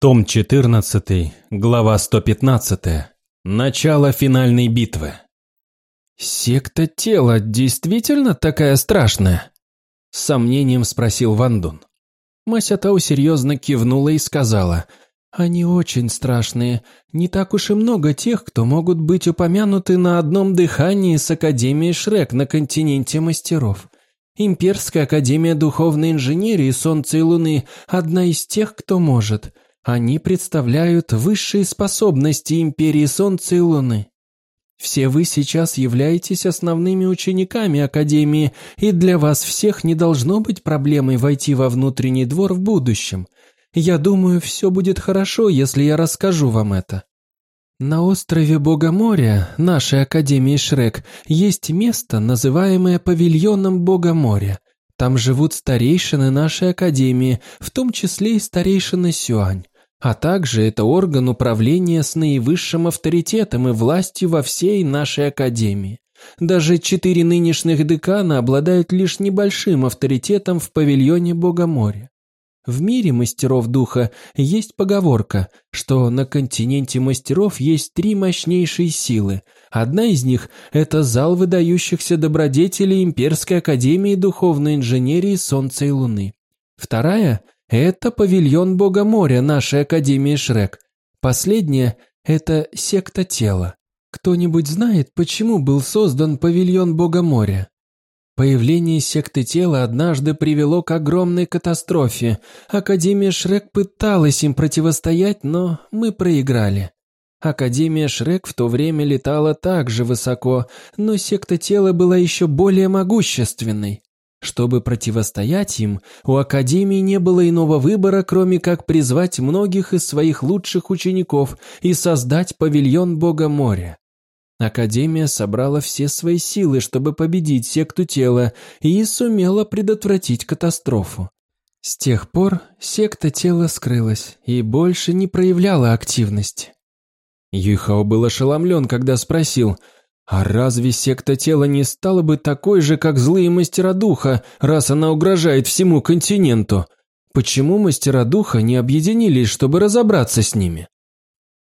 Том 14, глава 115. Начало финальной битвы. «Секта тела действительно такая страшная?» С сомнением спросил Ван Дун. Мася Тау серьезно кивнула и сказала, «Они очень страшные. Не так уж и много тех, кто могут быть упомянуты на одном дыхании с Академией Шрек на континенте мастеров. Имперская Академия Духовной Инженерии Солнца и Луны – одна из тех, кто может». Они представляют высшие способности Империи Солнца и Луны. Все вы сейчас являетесь основными учениками Академии, и для вас всех не должно быть проблемой войти во внутренний двор в будущем. Я думаю, все будет хорошо, если я расскажу вам это. На острове Бога нашей Академии Шрек, есть место, называемое павильоном Бога. Там живут старейшины нашей Академии, в том числе и старейшина Сюань. А также это орган управления с наивысшим авторитетом и властью во всей нашей академии. Даже четыре нынешних декана обладают лишь небольшим авторитетом в павильоне Богоморья. В мире мастеров духа есть поговорка, что на континенте мастеров есть три мощнейшие силы. Одна из них – это зал выдающихся добродетелей Имперской Академии Духовной Инженерии Солнца и Луны. Вторая это павильон Бога моря нашей Академии Шрек. Последнее – это секта тела. Кто-нибудь знает, почему был создан павильон Бога моря? Появление секты тела однажды привело к огромной катастрофе. Академия Шрек пыталась им противостоять, но мы проиграли. Академия Шрек в то время летала так же высоко, но секта тела была еще более могущественной. Чтобы противостоять им, у Академии не было иного выбора, кроме как призвать многих из своих лучших учеников и создать павильон Бога моря. Академия собрала все свои силы, чтобы победить секту тела, и сумела предотвратить катастрофу. С тех пор секта тела скрылась и больше не проявляла активности. Юйхао был ошеломлен, когда спросил – а разве секта тела не стала бы такой же, как злые мастера духа, раз она угрожает всему континенту? Почему мастера духа не объединились, чтобы разобраться с ними?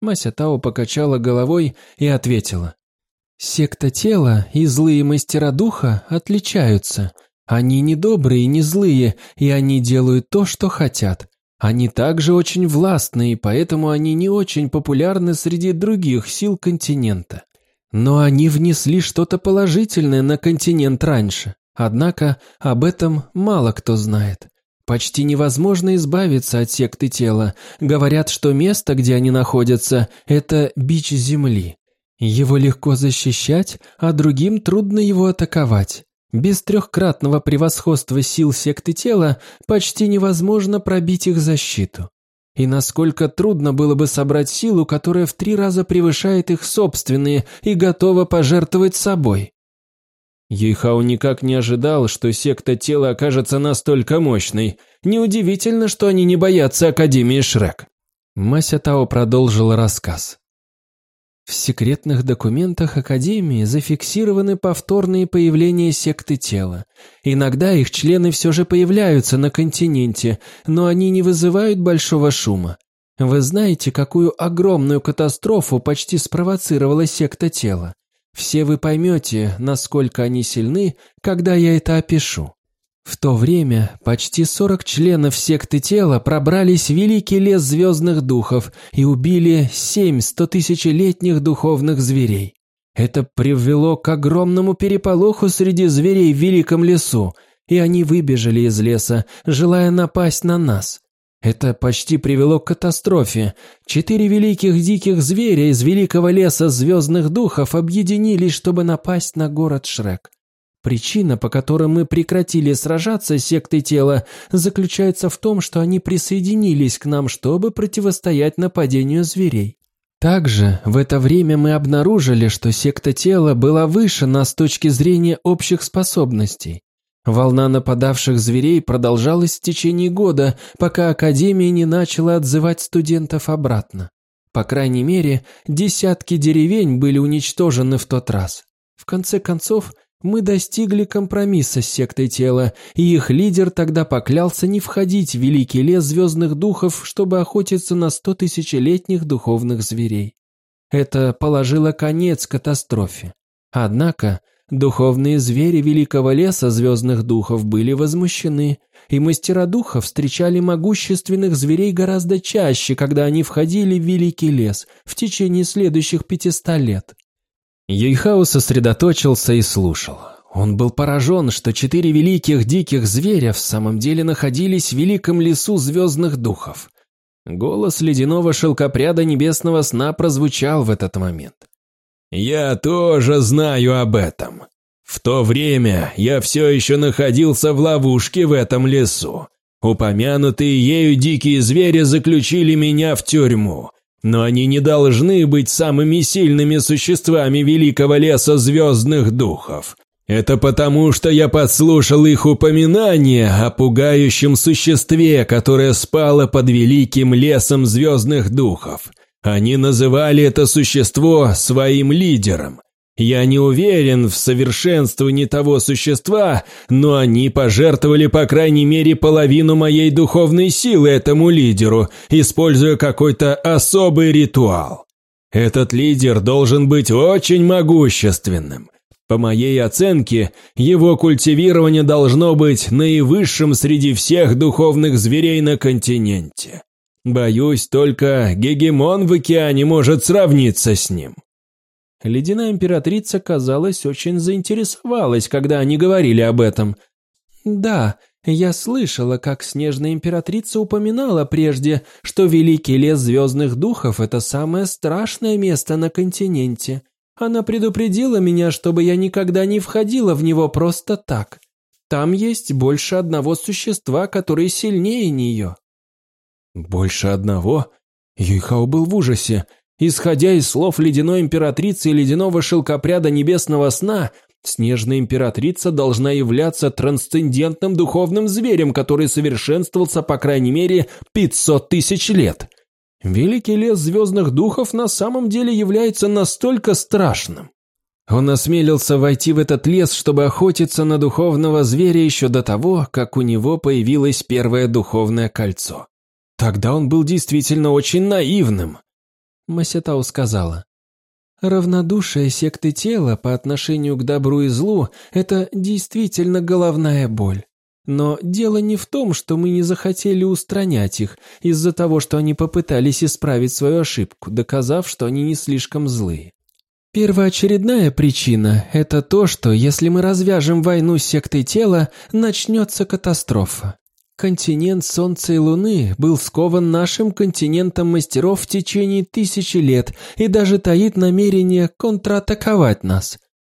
Мася Тао покачала головой и ответила. Секта тела и злые мастера духа отличаются. Они не добрые и не злые, и они делают то, что хотят. Они также очень властны, и поэтому они не очень популярны среди других сил континента. Но они внесли что-то положительное на континент раньше. Однако об этом мало кто знает. Почти невозможно избавиться от секты тела. Говорят, что место, где они находятся, это бич земли. Его легко защищать, а другим трудно его атаковать. Без трехкратного превосходства сил секты тела почти невозможно пробить их защиту. И насколько трудно было бы собрать силу, которая в три раза превышает их собственные и готова пожертвовать собой. Юйхао никак не ожидал, что секта тела окажется настолько мощной. Неудивительно, что они не боятся Академии Шрек. Мася Тао продолжила рассказ. В секретных документах Академии зафиксированы повторные появления секты тела. Иногда их члены все же появляются на континенте, но они не вызывают большого шума. Вы знаете, какую огромную катастрофу почти спровоцировала секта тела. Все вы поймете, насколько они сильны, когда я это опишу. В то время почти 40 членов секты тела пробрались в великий лес звездных духов и убили семь стотысячелетних духовных зверей. Это привело к огромному переполоху среди зверей в великом лесу, и они выбежали из леса, желая напасть на нас. Это почти привело к катастрофе. Четыре великих диких зверя из великого леса звездных духов объединились, чтобы напасть на город Шрек. Причина, по которой мы прекратили сражаться с сектой тела, заключается в том, что они присоединились к нам, чтобы противостоять нападению зверей. Также в это время мы обнаружили, что секта тела была выше нас с точки зрения общих способностей. Волна нападавших зверей продолжалась в течение года, пока Академия не начала отзывать студентов обратно. По крайней мере, десятки деревень были уничтожены в тот раз. В конце концов, Мы достигли компромисса с сектой тела, и их лидер тогда поклялся не входить в великий лес звездных духов, чтобы охотиться на сто тысячелетних духовных зверей. Это положило конец катастрофе. Однако духовные звери великого леса звездных духов были возмущены, и мастера духа встречали могущественных зверей гораздо чаще, когда они входили в великий лес в течение следующих пятиста лет. Юйхао сосредоточился и слушал. Он был поражен, что четыре великих диких зверя в самом деле находились в великом лесу звездных духов. Голос ледяного шелкопряда небесного сна прозвучал в этот момент. «Я тоже знаю об этом. В то время я все еще находился в ловушке в этом лесу. Упомянутые ею дикие звери заключили меня в тюрьму, но они не должны быть самыми сильными существами великого леса звездных духов. Это потому, что я подслушал их упоминание о пугающем существе, которое спало под великим лесом звездных духов. Они называли это существо своим лидером. Я не уверен в совершенствовании того существа, но они пожертвовали по крайней мере половину моей духовной силы этому лидеру, используя какой-то особый ритуал. Этот лидер должен быть очень могущественным. По моей оценке, его культивирование должно быть наивысшим среди всех духовных зверей на континенте. Боюсь, только гегемон в океане может сравниться с ним. Ледяная императрица, казалось, очень заинтересовалась, когда они говорили об этом. «Да, я слышала, как снежная императрица упоминала прежде, что Великий лес звездных духов – это самое страшное место на континенте. Она предупредила меня, чтобы я никогда не входила в него просто так. Там есть больше одного существа, которое сильнее нее». «Больше одного?» Юйхао был в ужасе. Исходя из слов ледяной императрицы и ледяного шелкопряда небесного сна, снежная императрица должна являться трансцендентным духовным зверем, который совершенствовался по крайней мере 500 тысяч лет. Великий лес звездных духов на самом деле является настолько страшным. Он осмелился войти в этот лес, чтобы охотиться на духовного зверя еще до того, как у него появилось первое духовное кольцо. Тогда он был действительно очень наивным. Масятау сказала. Равнодушие секты тела по отношению к добру и злу – это действительно головная боль. Но дело не в том, что мы не захотели устранять их из-за того, что они попытались исправить свою ошибку, доказав, что они не слишком злые. Первоочередная причина – это то, что если мы развяжем войну с сектой тела, начнется катастрофа. Континент Солнца и Луны был скован нашим континентом мастеров в течение тысячи лет и даже таит намерение контратаковать нас.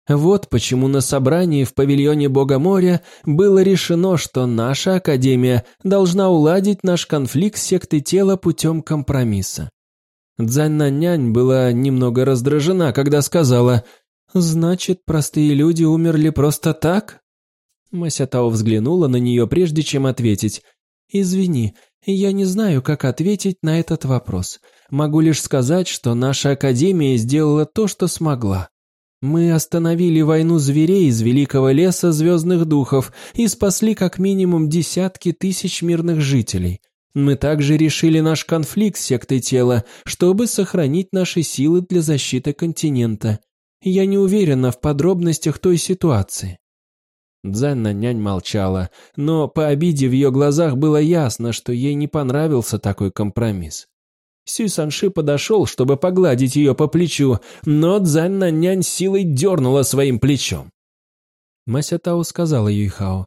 Вот почему на собрании в павильоне Бога моря было решено, что наша Академия должна уладить наш конфликт с сектой тела путем компромисса. Дзань была немного раздражена, когда сказала «Значит, простые люди умерли просто так?» Масятао взглянула на нее, прежде чем ответить. «Извини, я не знаю, как ответить на этот вопрос. Могу лишь сказать, что наша Академия сделала то, что смогла. Мы остановили войну зверей из Великого Леса Звездных Духов и спасли как минимум десятки тысяч мирных жителей. Мы также решили наш конфликт с сектой тела, чтобы сохранить наши силы для защиты континента. Я не уверена в подробностях той ситуации. Дзанна нянь молчала, но по обиде в ее глазах было ясно, что ей не понравился такой компромисс. Сюй Санши подошел, чтобы погладить ее по плечу, но Дзанна нянь силой дернула своим плечом. Мася Тао сказала Юйхао,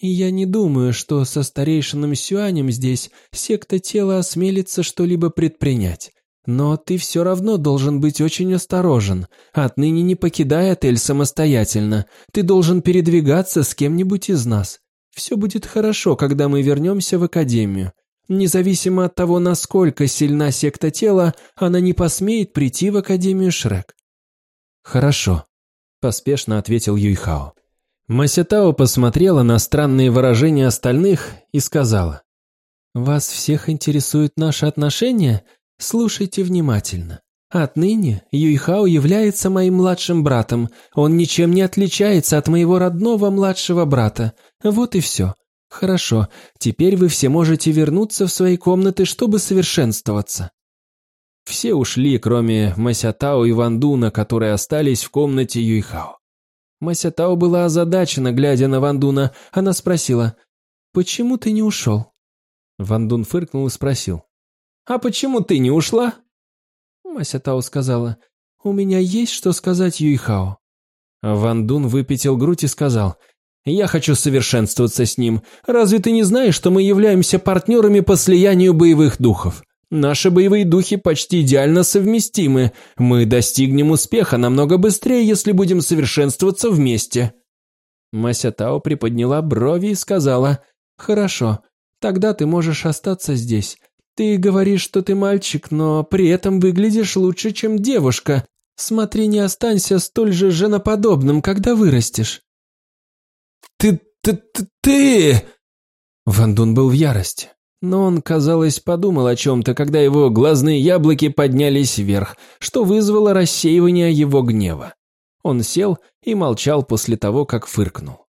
«Я не думаю, что со старейшином Сюанем здесь секта тела осмелится что-либо предпринять. Но ты все равно должен быть очень осторожен. Отныне не покидай отель самостоятельно. Ты должен передвигаться с кем-нибудь из нас. Все будет хорошо, когда мы вернемся в академию. Независимо от того, насколько сильна секта тела, она не посмеет прийти в академию Шрек. Хорошо, поспешно ответил Юйхао. Масятао посмотрела на странные выражения остальных и сказала. «Вас всех интересуют наши отношения?» Слушайте внимательно. Отныне Юйхао является моим младшим братом. Он ничем не отличается от моего родного младшего брата. Вот и все. Хорошо, теперь вы все можете вернуться в свои комнаты, чтобы совершенствоваться. Все ушли, кроме Масятао и Вандуна, которые остались в комнате Юйхао. Масятао была озадачена, глядя на Вандуна. Она спросила, «Почему ты не ушел?» Вандун фыркнул и спросил, «А почему ты не ушла?» Масятао сказала, «У меня есть что сказать Юйхао». Вандун выпятил грудь и сказал, «Я хочу совершенствоваться с ним. Разве ты не знаешь, что мы являемся партнерами по слиянию боевых духов? Наши боевые духи почти идеально совместимы. Мы достигнем успеха намного быстрее, если будем совершенствоваться вместе». Мася Тао приподняла брови и сказала, «Хорошо, тогда ты можешь остаться здесь. Ты говоришь, что ты мальчик, но при этом выглядишь лучше, чем девушка. Смотри, не останься столь же женоподобным, когда вырастешь». «Ты... ты... ты...», ты... Ван Дун был в ярости. Но он, казалось, подумал о чем-то, когда его глазные яблоки поднялись вверх, что вызвало рассеивание его гнева. Он сел и молчал после того, как фыркнул.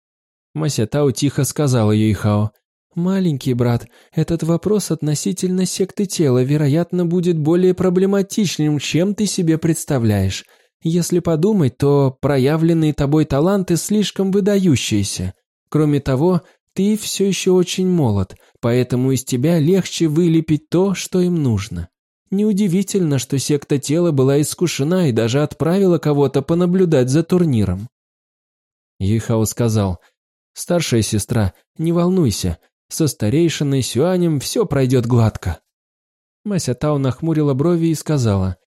Масятау тихо сказала Юйхао, «Маленький брат, этот вопрос относительно секты тела, вероятно, будет более проблематичным, чем ты себе представляешь. Если подумать, то проявленные тобой таланты слишком выдающиеся. Кроме того, ты все еще очень молод, поэтому из тебя легче вылепить то, что им нужно. Неудивительно, что секта тела была искушена и даже отправила кого-то понаблюдать за турниром. Ихао сказал, «Старшая сестра, не волнуйся, со старейшиной Сюанем все пройдет гладко». Мася Тао нахмурила брови и сказала,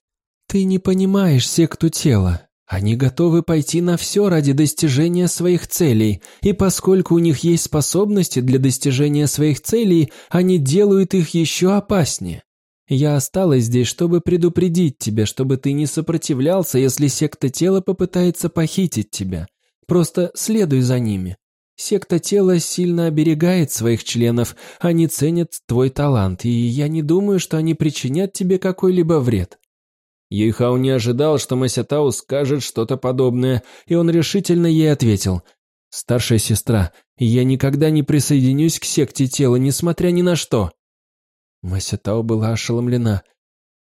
«Ты не понимаешь секту тела. Они готовы пойти на все ради достижения своих целей, и поскольку у них есть способности для достижения своих целей, они делают их еще опаснее. Я осталась здесь, чтобы предупредить тебя, чтобы ты не сопротивлялся, если секта тела попытается похитить тебя. Просто следуй за ними. Секта тела сильно оберегает своих членов, они ценят твой талант, и я не думаю, что они причинят тебе какой-либо вред. Юйхао не ожидал, что Масятау скажет что-то подобное, и он решительно ей ответил. «Старшая сестра, я никогда не присоединюсь к секте тела, несмотря ни на что». Масятао была ошеломлена.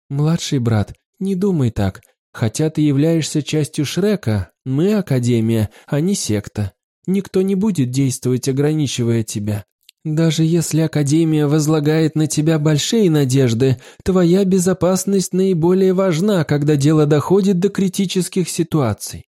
«Младший брат, не думай так. Хотя ты являешься частью Шрека, мы Академия, а не секта. Никто не будет действовать, ограничивая тебя. Даже если Академия возлагает на тебя большие надежды, твоя безопасность наиболее важна, когда дело доходит до критических ситуаций».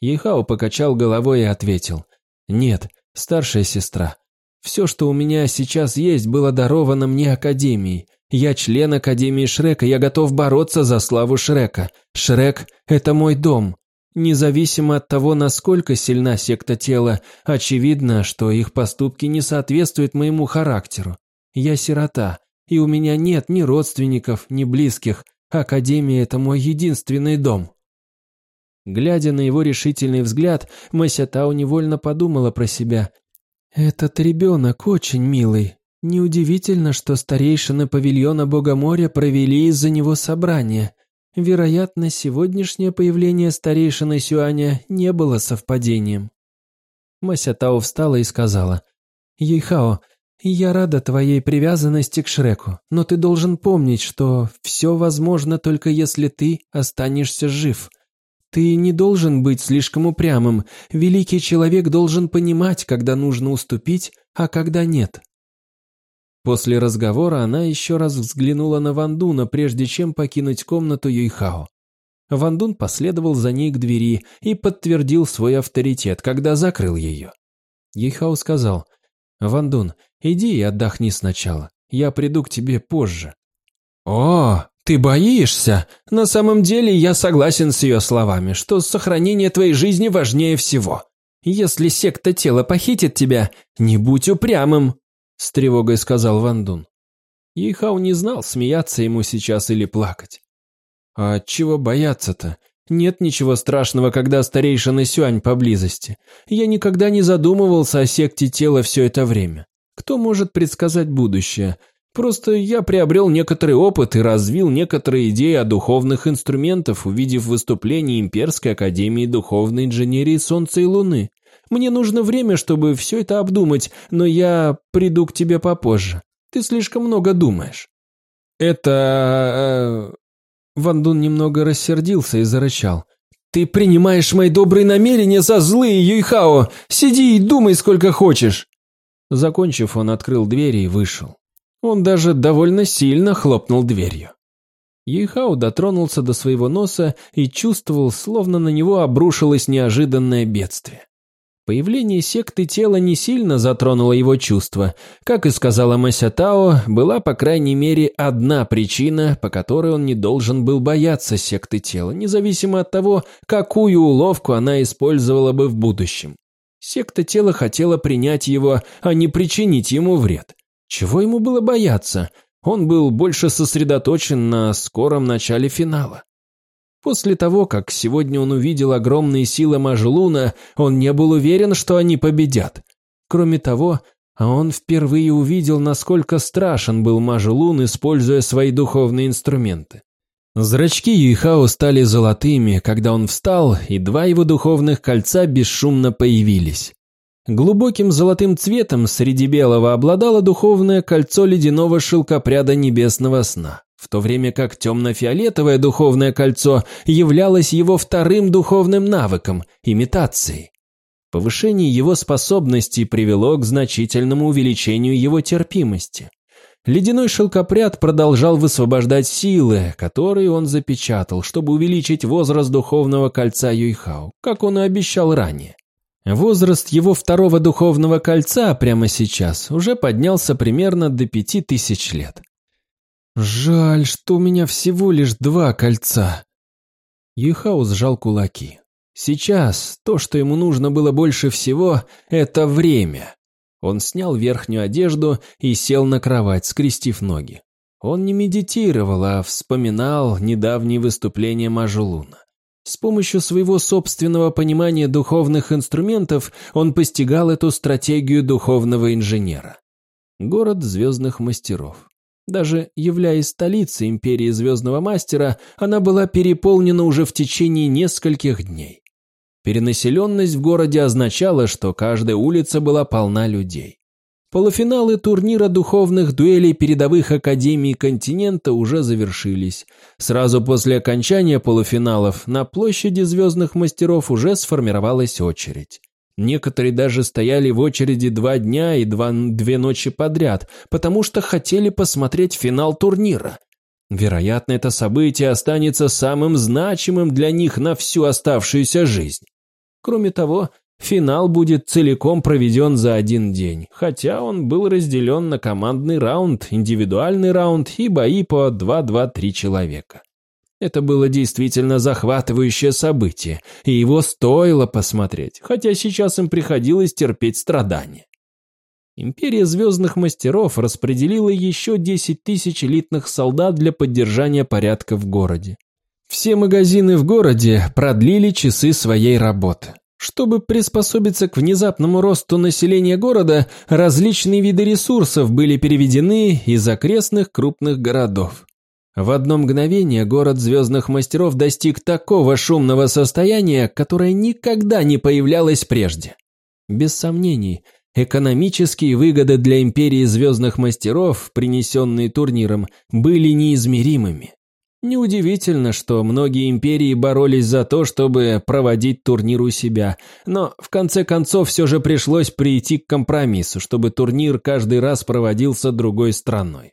Ехао покачал головой и ответил. «Нет, старшая сестра. Все, что у меня сейчас есть, было даровано мне Академией. Я член Академии Шрека, я готов бороться за славу Шрека. Шрек – это мой дом. Независимо от того, насколько сильна секта тела, очевидно, что их поступки не соответствуют моему характеру. Я сирота, и у меня нет ни родственников, ни близких. Академия – это мой единственный дом». Глядя на его решительный взгляд, Масятау невольно подумала про себя. «Этот ребенок очень милый. Неудивительно, что старейшины павильона Богоморя провели из-за него собрание. Вероятно, сегодняшнее появление старейшины Сюаня не было совпадением. Мася Тао встала и сказала, «Ейхао, я рада твоей привязанности к Шреку, но ты должен помнить, что все возможно только если ты останешься жив. Ты не должен быть слишком упрямым, великий человек должен понимать, когда нужно уступить, а когда нет». После разговора она еще раз взглянула на Вандуна, прежде чем покинуть комнату Юйхао. Вандун последовал за ней к двери и подтвердил свой авторитет, когда закрыл ее. Юйхао сказал, «Вандун, иди и отдохни сначала. Я приду к тебе позже». «О, ты боишься? На самом деле я согласен с ее словами, что сохранение твоей жизни важнее всего. Если секта тела похитит тебя, не будь упрямым, с тревогой сказал Ван Дун. Ихау не знал, смеяться ему сейчас или плакать. А чего бояться-то? Нет ничего страшного, когда старейшина Сюань поблизости. Я никогда не задумывался о секте тела все это время. Кто может предсказать будущее? Просто я приобрел некоторый опыт и развил некоторые идеи о духовных инструментах, увидев выступление Имперской Академии Духовной Инженерии Солнца и Луны. Мне нужно время, чтобы все это обдумать, но я приду к тебе попозже. Ты слишком много думаешь». «Это...» э, Ван Дун немного рассердился и зарычал. «Ты принимаешь мои добрые намерения за злые, Юйхао! Сиди и думай сколько хочешь!» Закончив, он открыл дверь и вышел. Он даже довольно сильно хлопнул дверью. Юйхао дотронулся до своего носа и чувствовал, словно на него обрушилось неожиданное бедствие. Появление секты тела не сильно затронуло его чувства. Как и сказала Мася Тао, была по крайней мере одна причина, по которой он не должен был бояться секты тела, независимо от того, какую уловку она использовала бы в будущем. Секта тела хотела принять его, а не причинить ему вред. Чего ему было бояться? Он был больше сосредоточен на скором начале финала. После того, как сегодня он увидел огромные силы Мажлуна, он не был уверен, что они победят. Кроме того, он впервые увидел, насколько страшен был Мажлун, используя свои духовные инструменты. Зрачки Юйхао стали золотыми, когда он встал, и два его духовных кольца бесшумно появились. Глубоким золотым цветом среди белого обладало духовное кольцо ледяного шелкопряда небесного сна в то время как темно-фиолетовое духовное кольцо являлось его вторым духовным навыком – имитацией. Повышение его способностей привело к значительному увеличению его терпимости. Ледяной шелкопряд продолжал высвобождать силы, которые он запечатал, чтобы увеличить возраст духовного кольца Юйхао, как он и обещал ранее. Возраст его второго духовного кольца прямо сейчас уже поднялся примерно до пяти тысяч лет. «Жаль, что у меня всего лишь два кольца». Юхаус сжал кулаки. Сейчас то, что ему нужно было больше всего, это время. Он снял верхнюю одежду и сел на кровать, скрестив ноги. Он не медитировал, а вспоминал недавние выступления Мажулуна. С помощью своего собственного понимания духовных инструментов он постигал эту стратегию духовного инженера. Город звездных мастеров. Даже являясь столицей империи Звездного Мастера, она была переполнена уже в течение нескольких дней. Перенаселенность в городе означала, что каждая улица была полна людей. Полуфиналы турнира духовных дуэлей передовых академий континента уже завершились. Сразу после окончания полуфиналов на площади звездных мастеров уже сформировалась очередь. Некоторые даже стояли в очереди два дня и два, две ночи подряд, потому что хотели посмотреть финал турнира. Вероятно, это событие останется самым значимым для них на всю оставшуюся жизнь. Кроме того, финал будет целиком проведен за один день, хотя он был разделен на командный раунд, индивидуальный раунд и бои по 2-2-3 человека. Это было действительно захватывающее событие, и его стоило посмотреть, хотя сейчас им приходилось терпеть страдания. Империя Звездных Мастеров распределила еще 10 тысяч элитных солдат для поддержания порядка в городе. Все магазины в городе продлили часы своей работы. Чтобы приспособиться к внезапному росту населения города, различные виды ресурсов были переведены из окрестных крупных городов. В одно мгновение город звездных мастеров достиг такого шумного состояния, которое никогда не появлялось прежде. Без сомнений, экономические выгоды для империи звездных мастеров, принесенные турниром, были неизмеримыми. Неудивительно, что многие империи боролись за то, чтобы проводить турнир у себя, но в конце концов все же пришлось прийти к компромиссу, чтобы турнир каждый раз проводился другой страной.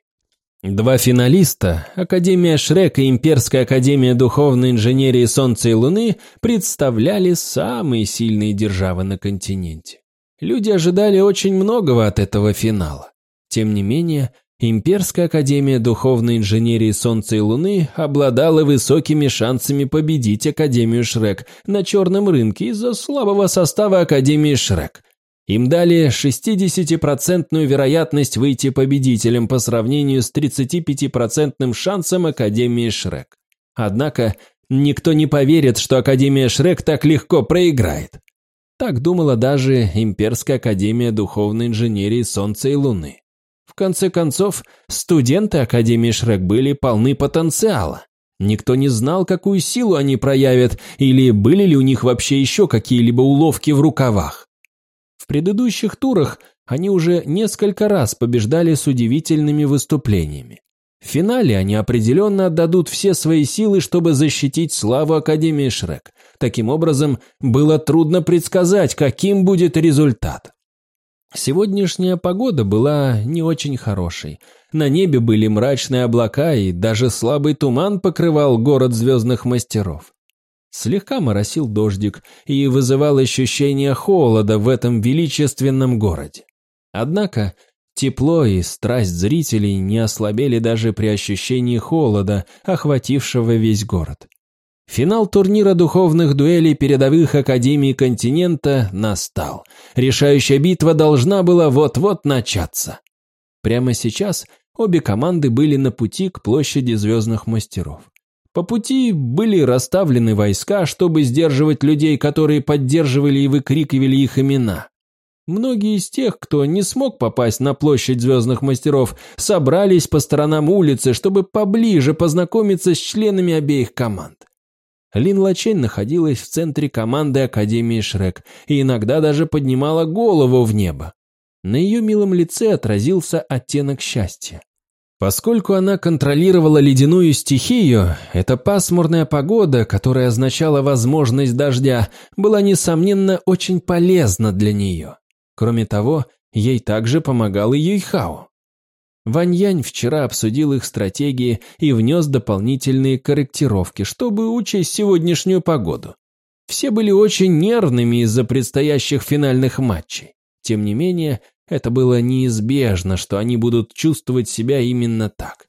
Два финалиста, Академия Шрек и Имперская Академия Духовной Инженерии Солнца и Луны, представляли самые сильные державы на континенте. Люди ожидали очень многого от этого финала. Тем не менее, Имперская Академия Духовной Инженерии Солнца и Луны обладала высокими шансами победить Академию Шрек на черном рынке из-за слабого состава Академии Шрек. Им дали 60% вероятность выйти победителем по сравнению с 35% шансом Академии Шрек. Однако никто не поверит, что Академия Шрек так легко проиграет. Так думала даже Имперская Академия Духовной Инженерии Солнца и Луны. В конце концов, студенты Академии Шрек были полны потенциала. Никто не знал, какую силу они проявят, или были ли у них вообще еще какие-либо уловки в рукавах. В предыдущих турах они уже несколько раз побеждали с удивительными выступлениями. В финале они определенно отдадут все свои силы, чтобы защитить славу Академии Шрек. Таким образом, было трудно предсказать, каким будет результат. Сегодняшняя погода была не очень хорошей. На небе были мрачные облака, и даже слабый туман покрывал город звездных мастеров. Слегка моросил дождик и вызывал ощущение холода в этом величественном городе. Однако тепло и страсть зрителей не ослабели даже при ощущении холода, охватившего весь город. Финал турнира духовных дуэлей передовых академий континента настал. Решающая битва должна была вот-вот начаться. Прямо сейчас обе команды были на пути к площади звездных мастеров. По пути были расставлены войска, чтобы сдерживать людей, которые поддерживали и выкрикивали их имена. Многие из тех, кто не смог попасть на площадь звездных мастеров, собрались по сторонам улицы, чтобы поближе познакомиться с членами обеих команд. Лин Лачень находилась в центре команды Академии Шрек и иногда даже поднимала голову в небо. На ее милом лице отразился оттенок счастья. Поскольку она контролировала ледяную стихию, эта пасмурная погода, которая означала возможность дождя, была, несомненно, очень полезна для нее. Кроме того, ей также помогал и Юйхао. Ваньянь вчера обсудил их стратегии и внес дополнительные корректировки, чтобы учесть сегодняшнюю погоду. Все были очень нервными из-за предстоящих финальных матчей. Тем не менее, это было неизбежно, что они будут чувствовать себя именно так.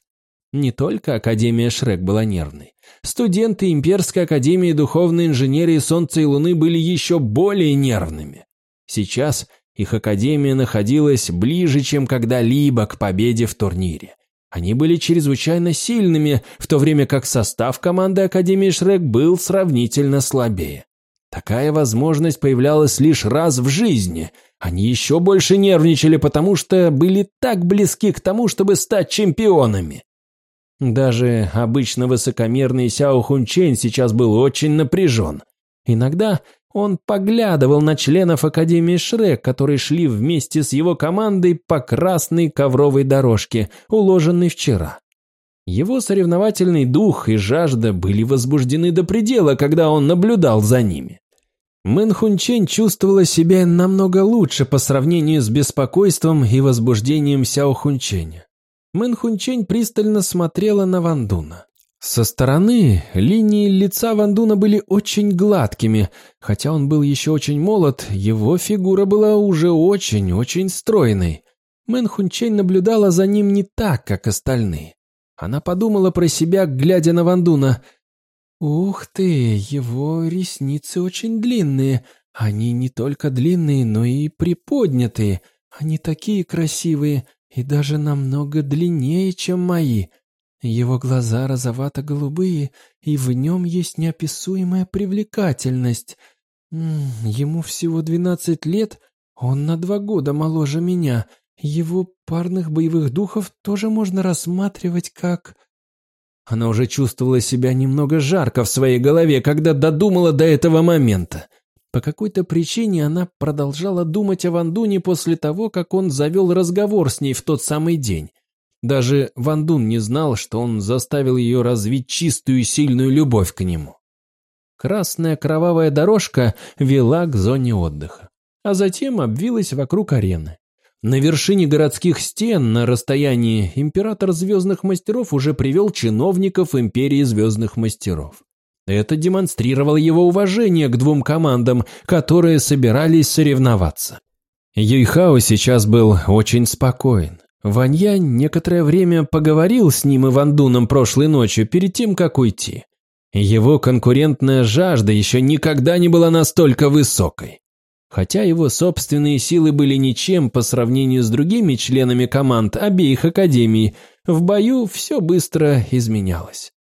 Не только Академия Шрек была нервной. Студенты Имперской Академии Духовной Инженерии Солнца и Луны были еще более нервными. Сейчас их Академия находилась ближе, чем когда-либо к победе в турнире. Они были чрезвычайно сильными, в то время как состав команды Академии Шрек был сравнительно слабее. Такая возможность появлялась лишь раз в жизни – они еще больше нервничали, потому что были так близки к тому, чтобы стать чемпионами. Даже обычно высокомерный Сяо Хунчень сейчас был очень напряжен. Иногда он поглядывал на членов Академии Шрек, которые шли вместе с его командой по красной ковровой дорожке, уложенной вчера. Его соревновательный дух и жажда были возбуждены до предела, когда он наблюдал за ними. Мэн Хунчень чувствовала себя намного лучше по сравнению с беспокойством и возбуждением Сяо Хунченя. Мэн Хунчень пристально смотрела на Вандуна. Со стороны линии лица Вандуна были очень гладкими, хотя он был еще очень молод, его фигура была уже очень-очень стройной. Мэн Хунчень наблюдала за ним не так, как остальные. Она подумала про себя, глядя на Вандуна – «Ух ты, его ресницы очень длинные. Они не только длинные, но и приподнятые. Они такие красивые и даже намного длиннее, чем мои. Его глаза розовато-голубые, и в нем есть неописуемая привлекательность. Ему всего двенадцать лет, он на два года моложе меня. Его парных боевых духов тоже можно рассматривать как...» Она уже чувствовала себя немного жарко в своей голове, когда додумала до этого момента. По какой-то причине она продолжала думать о Вандуне после того, как он завел разговор с ней в тот самый день. Даже Вандун не знал, что он заставил ее развить чистую и сильную любовь к нему. Красная кровавая дорожка вела к зоне отдыха, а затем обвилась вокруг арены. На вершине городских стен на расстоянии император Звездных Мастеров уже привел чиновников Империи Звездных Мастеров. Это демонстрировало его уважение к двум командам, которые собирались соревноваться. Юйхао сейчас был очень спокоен. Ваньянь некоторое время поговорил с ним и Вандуном прошлой ночью перед тем, как уйти. Его конкурентная жажда еще никогда не была настолько высокой. Хотя его собственные силы были ничем по сравнению с другими членами команд обеих академий, в бою все быстро изменялось.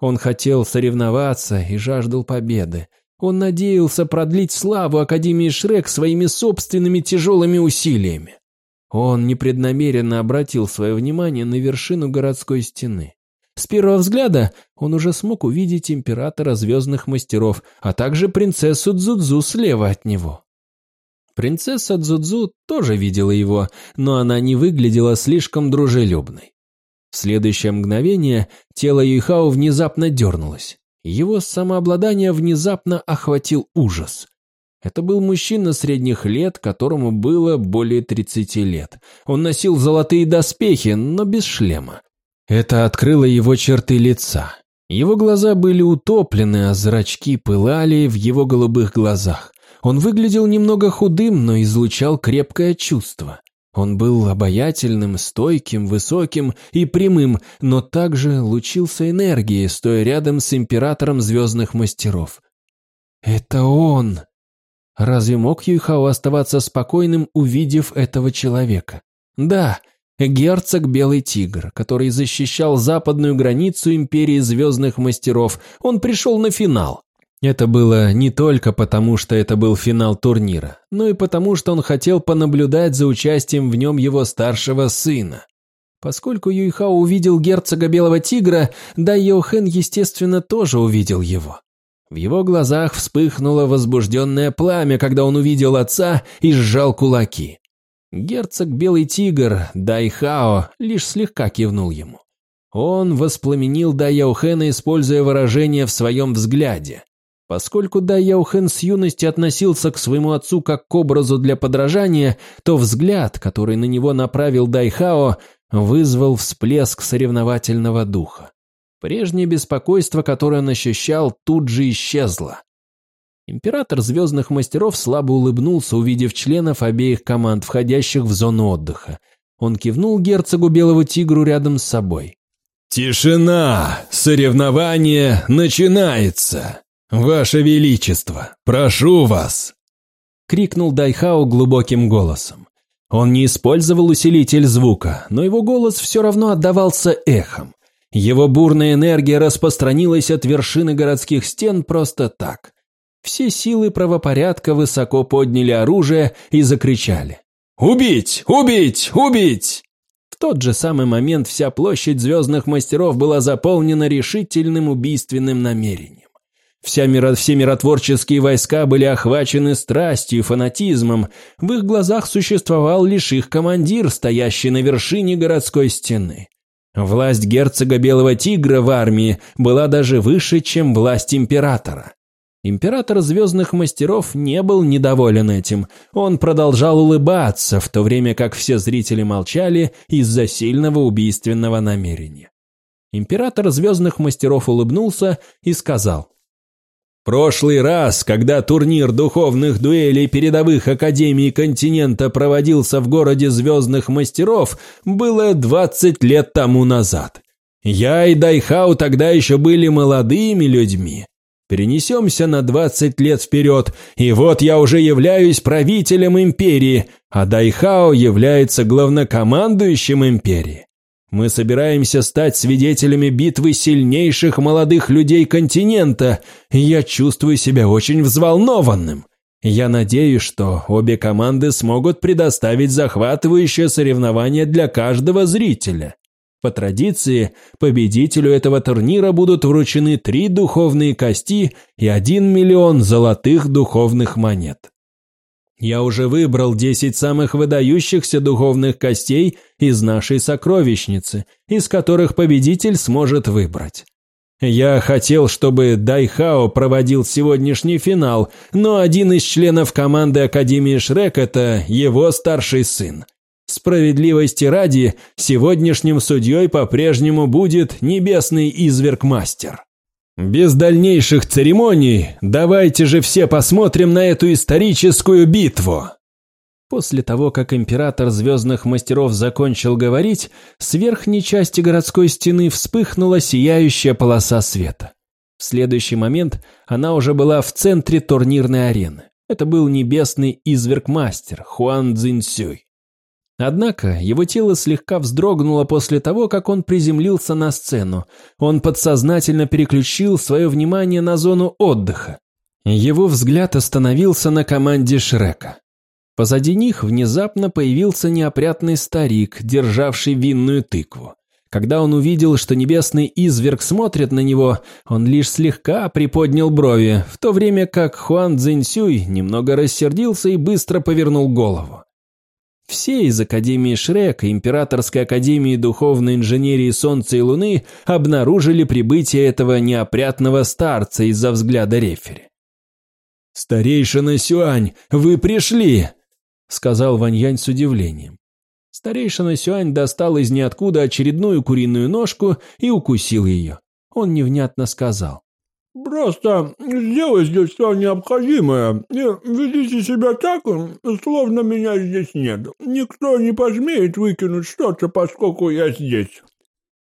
Он хотел соревноваться и жаждал победы. Он надеялся продлить славу Академии Шрек своими собственными тяжелыми усилиями. Он непреднамеренно обратил свое внимание на вершину городской стены. С первого взгляда он уже смог увидеть императора звездных мастеров, а также принцессу Дзудзу слева от него. Принцесса Дзудзу тоже видела его, но она не выглядела слишком дружелюбной. В следующее мгновение тело Юйхао внезапно дернулось. Его самообладание внезапно охватил ужас. Это был мужчина средних лет, которому было более 30 лет. Он носил золотые доспехи, но без шлема. Это открыло его черты лица. Его глаза были утоплены, а зрачки пылали в его голубых глазах. Он выглядел немного худым, но излучал крепкое чувство. Он был обаятельным, стойким, высоким и прямым, но также лучился энергией, стоя рядом с императором звездных мастеров. «Это он!» Разве мог Юйхао оставаться спокойным, увидев этого человека? Да, герцог Белый Тигр, который защищал западную границу Империи Звездных Мастеров, он пришел на финал. Это было не только потому, что это был финал турнира, но и потому, что он хотел понаблюдать за участием в нем его старшего сына. Поскольку Юйхао увидел герцога Белого Тигра, да Йохен, естественно, тоже увидел его. В его глазах вспыхнуло возбужденное пламя, когда он увидел отца и сжал кулаки. Герцог Белый Тигр, Дайхао, лишь слегка кивнул ему. Он воспламенил Дай Яухена, используя выражение в своем взгляде. Поскольку Дай Яухен с юности относился к своему отцу как к образу для подражания, то взгляд, который на него направил Дайхао, вызвал всплеск соревновательного духа. Прежнее беспокойство, которое он ощущал, тут же исчезло. Император Звездных Мастеров слабо улыбнулся, увидев членов обеих команд, входящих в зону отдыха. Он кивнул герцогу Белого Тигру рядом с собой. «Тишина! Соревнование начинается! Ваше Величество, прошу вас!» Крикнул Дайхао глубоким голосом. Он не использовал усилитель звука, но его голос все равно отдавался эхом. Его бурная энергия распространилась от вершины городских стен просто так. Все силы правопорядка высоко подняли оружие и закричали. «Убить! Убить! Убить!» В тот же самый момент вся площадь звездных мастеров была заполнена решительным убийственным намерением. Вся миро... Все миротворческие войска были охвачены страстью и фанатизмом. В их глазах существовал лишь их командир, стоящий на вершине городской стены. Власть герцога Белого Тигра в армии была даже выше, чем власть императора. Император Звездных Мастеров не был недоволен этим. Он продолжал улыбаться, в то время как все зрители молчали из-за сильного убийственного намерения. Император Звездных Мастеров улыбнулся и сказал, Прошлый раз, когда турнир духовных дуэлей передовых академий континента проводился в городе Звездных Мастеров, было 20 лет тому назад. Я и Дайхау тогда еще были молодыми людьми. Перенесемся на 20 лет вперед, и вот я уже являюсь правителем империи, а Дайхао является главнокомандующим империи. Мы собираемся стать свидетелями битвы сильнейших молодых людей континента, и я чувствую себя очень взволнованным. Я надеюсь, что обе команды смогут предоставить захватывающее соревнование для каждого зрителя. По традиции, победителю этого турнира будут вручены три духовные кости и один миллион золотых духовных монет. Я уже выбрал десять самых выдающихся духовных костей из нашей сокровищницы, из которых победитель сможет выбрать. Я хотел, чтобы Дайхао проводил сегодняшний финал, но один из членов команды Академии Шрек – это его старший сын. Справедливости ради, сегодняшним судьей по-прежнему будет небесный изверг-мастер. Без дальнейших церемоний, давайте же все посмотрим на эту историческую битву. После того, как император Звездных Мастеров закончил говорить, с верхней части городской стены вспыхнула сияющая полоса света. В следующий момент она уже была в центре турнирной арены. Это был небесный изверг-мастер Хуан Цзиньсюй. Однако его тело слегка вздрогнуло после того, как он приземлился на сцену. Он подсознательно переключил свое внимание на зону отдыха. Его взгляд остановился на команде Шрека. Позади них внезапно появился неопрятный старик, державший винную тыкву. Когда он увидел, что небесный изверг смотрит на него, он лишь слегка приподнял брови, в то время как Хуан Цзиньсюй немного рассердился и быстро повернул голову. Все из Академии Шрек Императорской Академии Духовной Инженерии Солнца и Луны обнаружили прибытие этого неопрятного старца из-за взгляда рефери. «Старейшина Сюань, вы пришли!» — сказал Ваньянь с удивлением. Старейшина Сюань достал из ниоткуда очередную куриную ножку и укусил ее. Он невнятно сказал. «Просто сделайте все необходимое и ведите себя так, словно меня здесь нет. Никто не посмеет выкинуть что-то, поскольку я здесь».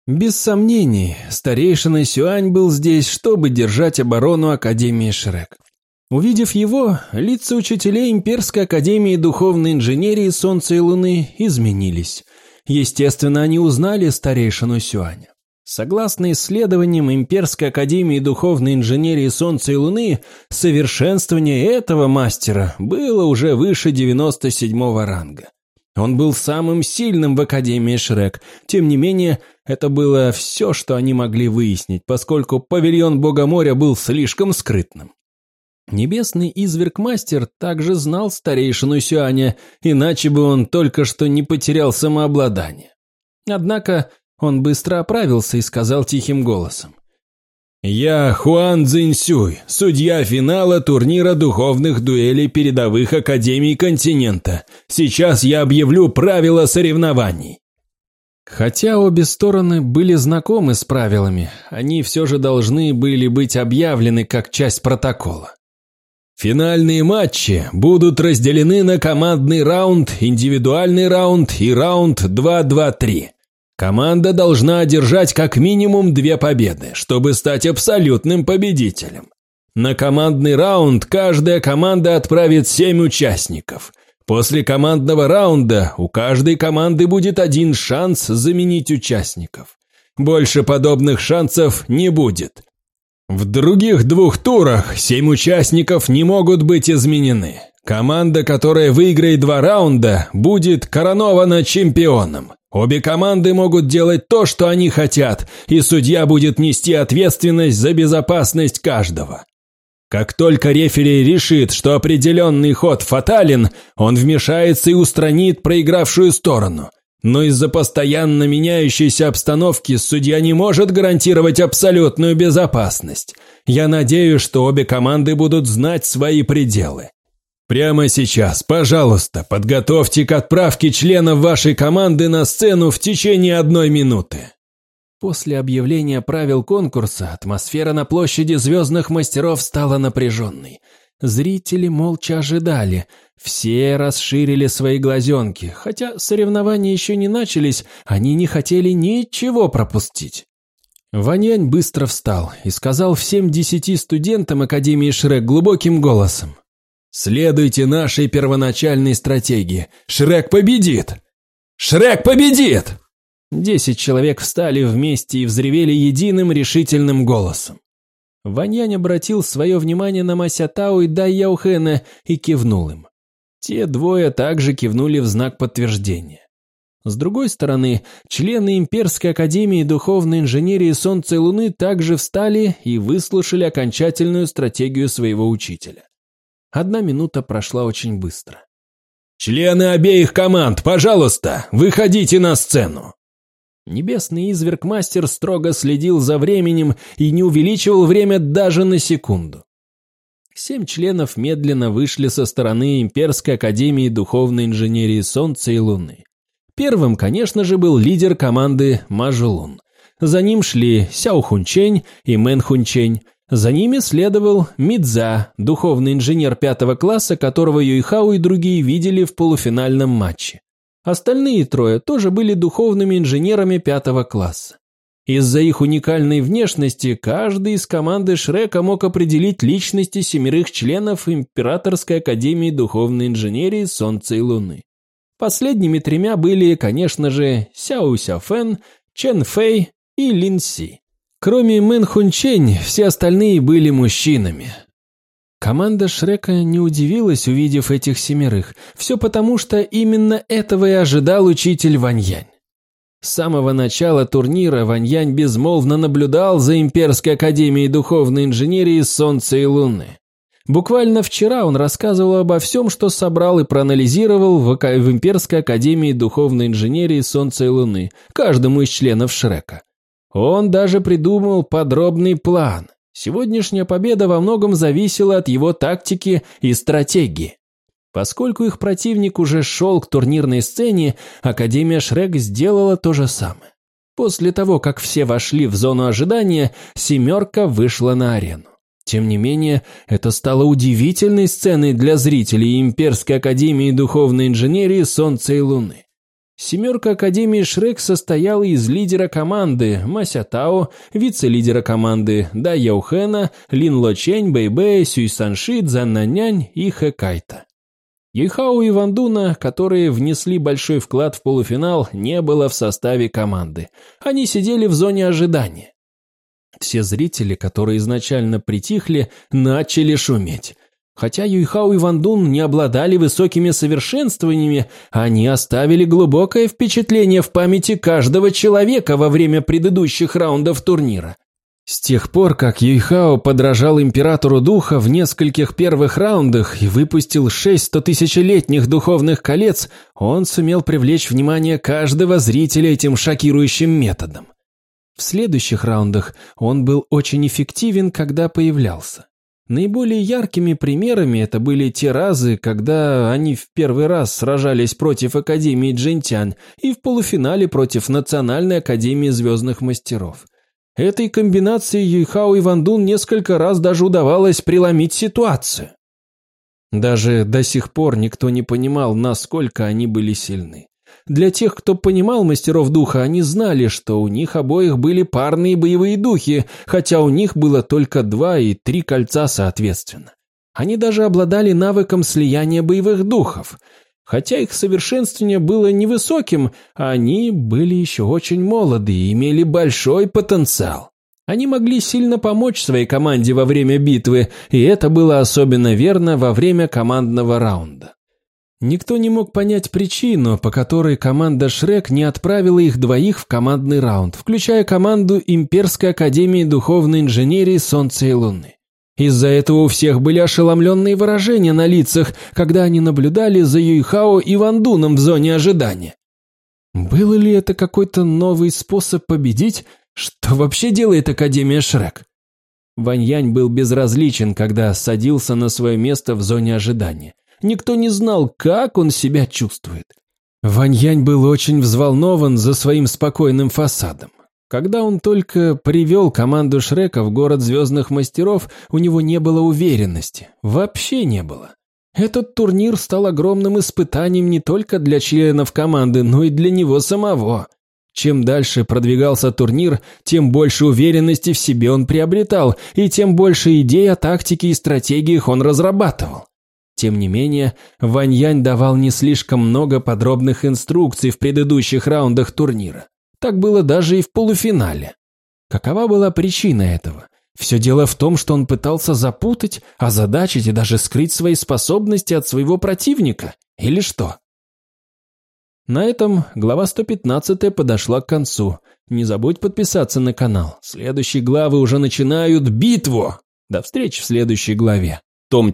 Без сомнений, старейшина Сюань был здесь, чтобы держать оборону Академии Шрек. Увидев его, лица учителей Имперской Академии Духовной Инженерии Солнца и Луны изменились. Естественно, они узнали старейшину Сюаня. Согласно исследованиям Имперской Академии Духовной Инженерии Солнца и Луны, совершенствование этого мастера было уже выше 97-го ранга. Он был самым сильным в Академии Шрек. Тем не менее, это было все, что они могли выяснить, поскольку павильон Бога моря был слишком скрытным. Небесный изверг-мастер также знал старейшину Сюаня, иначе бы он только что не потерял самообладание. Однако он быстро оправился и сказал тихим голосом. «Я Хуан Цзиньсюй, судья финала турнира духовных дуэлей передовых академий континента. Сейчас я объявлю правила соревнований». Хотя обе стороны были знакомы с правилами, они все же должны были быть объявлены как часть протокола. Финальные матчи будут разделены на командный раунд, индивидуальный раунд и раунд 2-2-3. Команда должна одержать как минимум две победы, чтобы стать абсолютным победителем. На командный раунд каждая команда отправит семь участников. После командного раунда у каждой команды будет один шанс заменить участников. Больше подобных шансов не будет. В других двух турах семь участников не могут быть изменены. Команда, которая выиграет два раунда, будет коронована чемпионом. Обе команды могут делать то, что они хотят, и судья будет нести ответственность за безопасность каждого. Как только рефери решит, что определенный ход фатален, он вмешается и устранит проигравшую сторону – но из-за постоянно меняющейся обстановки судья не может гарантировать абсолютную безопасность. Я надеюсь, что обе команды будут знать свои пределы. Прямо сейчас, пожалуйста, подготовьте к отправке членов вашей команды на сцену в течение одной минуты. После объявления правил конкурса атмосфера на площади звездных мастеров стала напряженной. Зрители молча ожидали. Все расширили свои глазенки. Хотя соревнования еще не начались, они не хотели ничего пропустить. Ванянь быстро встал и сказал всем десяти студентам Академии Шрек глубоким голосом. «Следуйте нашей первоначальной стратегии. Шрек победит! Шрек победит!» Десять человек встали вместе и взревели единым решительным голосом. Ваньянь обратил свое внимание на Масятау и Дай Яухена и кивнул им. Те двое также кивнули в знак подтверждения. С другой стороны, члены Имперской Академии Духовной Инженерии Солнца и Луны также встали и выслушали окончательную стратегию своего учителя. Одна минута прошла очень быстро. «Члены обеих команд, пожалуйста, выходите на сцену!» Небесный изверг-мастер строго следил за временем и не увеличивал время даже на секунду. Семь членов медленно вышли со стороны Имперской Академии Духовной Инженерии Солнца и Луны. Первым, конечно же, был лидер команды Мажулун. За ним шли Сяо Хунчень и Мэн Хунчень. За ними следовал Мидза, духовный инженер пятого класса, которого Юйхао и другие видели в полуфинальном матче. Остальные трое тоже были духовными инженерами пятого класса. Из-за их уникальной внешности каждый из команды Шрека мог определить личности семерых членов Императорской Академии Духовной Инженерии Солнца и Луны. Последними тремя были, конечно же, Сяо Сяфэн, Чен Фэй и Лин Си. Кроме Мэн Хун Чэнь, все остальные были мужчинами. Команда Шрека не удивилась, увидев этих семерых, все потому, что именно этого и ожидал учитель Ваньянь. С самого начала турнира Ваньянь безмолвно наблюдал за Имперской Академией Духовной Инженерии Солнца и Луны. Буквально вчера он рассказывал обо всем, что собрал и проанализировал в, в Имперской Академии Духовной Инженерии Солнца и Луны, каждому из членов Шрека. Он даже придумал подробный план. Сегодняшняя победа во многом зависела от его тактики и стратегии. Поскольку их противник уже шел к турнирной сцене, Академия Шрек сделала то же самое. После того, как все вошли в зону ожидания, «семерка» вышла на арену. Тем не менее, это стало удивительной сценой для зрителей Имперской Академии Духовной Инженерии Солнца и Луны. Семерка Академии Шрек состояла из лидера команды Мася Тао, вице-лидера команды Да Яухена, Лин Ло Чень, Бэйбэ, Сюй Санши, Цзаннанянь и Хэкайта. Юйхао и Вандуна, которые внесли большой вклад в полуфинал, не было в составе команды. Они сидели в зоне ожидания. Все зрители, которые изначально притихли, начали шуметь. Хотя Юйхао и Вандун не обладали высокими совершенствованиями, они оставили глубокое впечатление в памяти каждого человека во время предыдущих раундов турнира. С тех пор, как Юйхао подражал императору духа в нескольких первых раундах и выпустил шесть стотысячелетних духовных колец, он сумел привлечь внимание каждого зрителя этим шокирующим методом. В следующих раундах он был очень эффективен, когда появлялся. Наиболее яркими примерами это были те разы, когда они в первый раз сражались против Академии Джентян и в полуфинале против Национальной Академии Звездных Мастеров – Этой комбинацией Юйхао и Вандун несколько раз даже удавалось преломить ситуацию. Даже до сих пор никто не понимал, насколько они были сильны. Для тех, кто понимал мастеров духа, они знали, что у них обоих были парные боевые духи, хотя у них было только два и три кольца соответственно. Они даже обладали навыком слияния боевых духов – Хотя их совершенствование было невысоким, они были еще очень молоды и имели большой потенциал. Они могли сильно помочь своей команде во время битвы, и это было особенно верно во время командного раунда. Никто не мог понять причину, по которой команда Шрек не отправила их двоих в командный раунд, включая команду Имперской Академии Духовной Инженерии Солнца и Луны. Из-за этого у всех были ошеломленные выражения на лицах, когда они наблюдали за Юйхао и Вандуном в зоне ожидания. Был ли это какой-то новый способ победить? Что вообще делает Академия Шрек? Ваньянь был безразличен, когда садился на свое место в зоне ожидания. Никто не знал, как он себя чувствует. Ваньянь был очень взволнован за своим спокойным фасадом. Когда он только привел команду Шрека в город звездных мастеров, у него не было уверенности. Вообще не было. Этот турнир стал огромным испытанием не только для членов команды, но и для него самого. Чем дальше продвигался турнир, тем больше уверенности в себе он приобретал, и тем больше идей о тактике и стратегиях он разрабатывал. Тем не менее, Ваньянь давал не слишком много подробных инструкций в предыдущих раундах турнира. Так было даже и в полуфинале. Какова была причина этого? Все дело в том, что он пытался запутать, озадачить и даже скрыть свои способности от своего противника? Или что? На этом глава 115 подошла к концу. Не забудь подписаться на канал. Следующие главы уже начинают битву. До встречи в следующей главе. Том